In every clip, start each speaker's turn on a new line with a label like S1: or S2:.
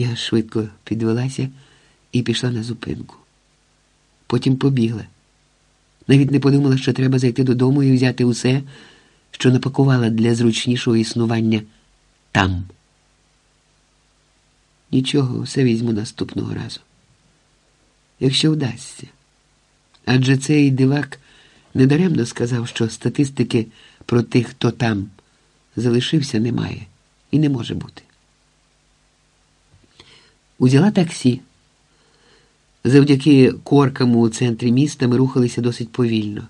S1: Я швидко підвелася і пішла на зупинку. Потім побігла. Навіть не подумала, що треба зайти додому і взяти усе, що напакувала для зручнішого існування там. Нічого, все візьму наступного разу. Якщо вдасться. Адже цей дивак недаремно сказав, що статистики про тих, хто там залишився, немає і не може бути. Узяла таксі. Завдяки коркам у центрі міста ми рухалися досить повільно.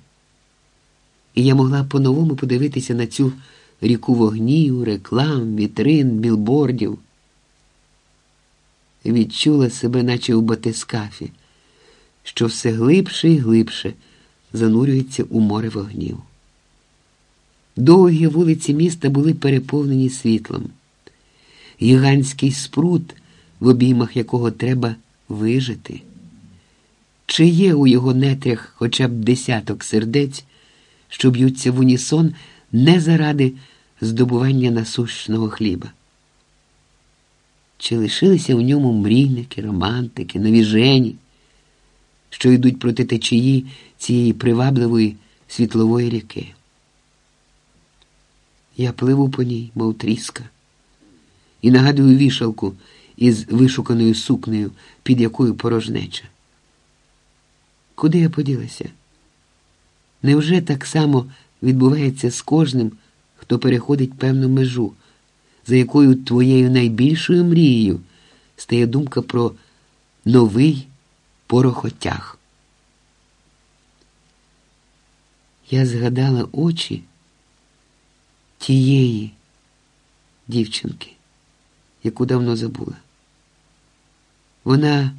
S1: І я могла по-новому подивитися на цю ріку вогнів, реклам, вітрин, білбордів. Відчула себе, наче у батискафі, що все глибше і глибше занурюється у море вогнів. Довгі вулиці міста були переповнені світлом. Гігантський спрут, в обіймах якого треба вижити. Чи є у його нетрях хоча б десяток сердець, що б'ються в унісон не заради здобування насущного хліба? Чи лишилися в ньому мрійники, романтики, навіжені, що йдуть проти течії цієї привабливої світлової ріки? Я пливу по ній, мов тріска, і нагадую вішалку із вишуканою сукнею, під якою порожнеча. Куди я поділася? Невже так само відбувається з кожним, хто переходить певну межу, за якою твоєю найбільшою мрією стає думка про новий порохотяг? Я згадала очі тієї дівчинки, яку давно забула. Вона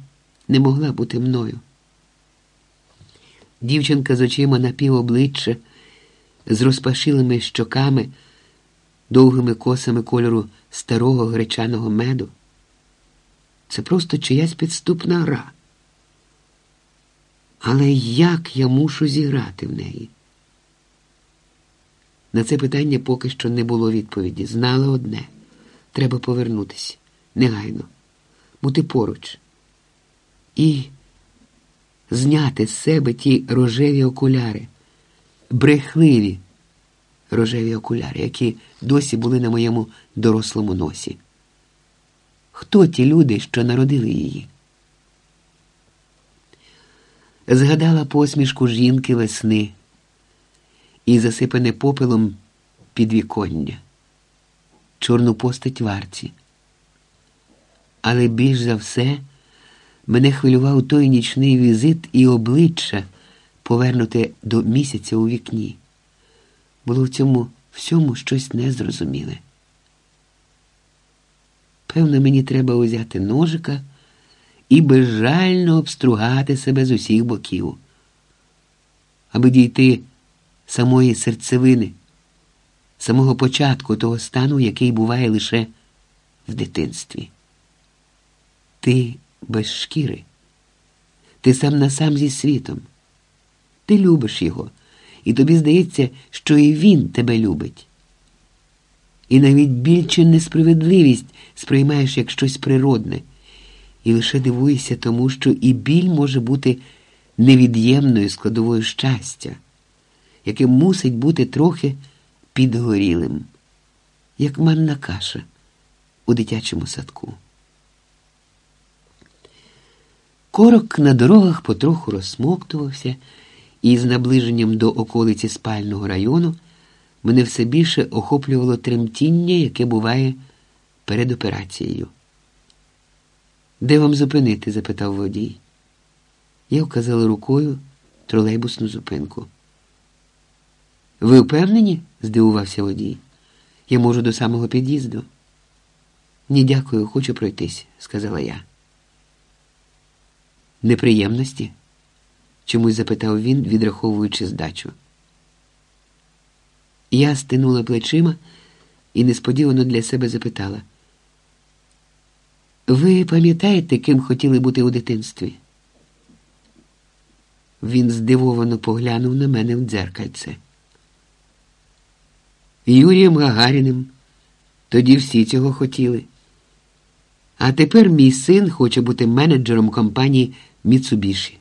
S1: не могла бути мною. Дівчинка з очима на півобличчя, з розпашилими щоками, довгими косами кольору старого гречаного меду. Це просто чиясь підступна гра. Але як я мушу зіграти в неї? На це питання поки що не було відповіді. Знала одне треба повернутися негайно, бути поруч і зняти з себе ті рожеві окуляри, брехливі рожеві окуляри, які досі були на моєму дорослому носі. Хто ті люди, що народили її? Згадала посмішку жінки весни і засипане попелом підвіконня, чорну постать варці. Але більш за все мене хвилював той нічний візит і обличчя, повернуте до місяця у вікні. Було в цьому всьому щось незрозуміле. Певно, мені треба узяти ножика і безжально обстругати себе з усіх боків, аби дійти самої серцевини, самого початку того стану, який буває лише в дитинстві. Ти без шкіри, ти сам на сам зі світом. Ти любиш його, і тобі здається, що і він тебе любить. І навіть біль чи несправедливість сприймаєш як щось природне, і лише дивуєшся тому, що і біль може бути невід'ємною складовою щастя яке мусить бути трохи підгорілим, як манна каша у дитячому садку. Корок на дорогах потроху розсмоктувався, і з наближенням до околиці спального району мене все більше охоплювало тремтіння, яке буває перед операцією. Де вам зупинити? запитав водій. Я вказала рукою тролейбусну зупинку. Ви впевнені? здивувався водій. Я можу до самого під'їзду. Ні, дякую, хочу пройтись, сказала я. Неприємності? чомусь запитав він, відраховуючи здачу. Я стинула плечима і несподівано для себе запитала. Ви пам'ятаєте, ким хотіли бути у дитинстві? Він здивовано поглянув на мене в дзеркальце. Юрієм Гагаріним. Тоді всі цього хотіли. А тепер мій син хоче бути менеджером компанії Міцубіші.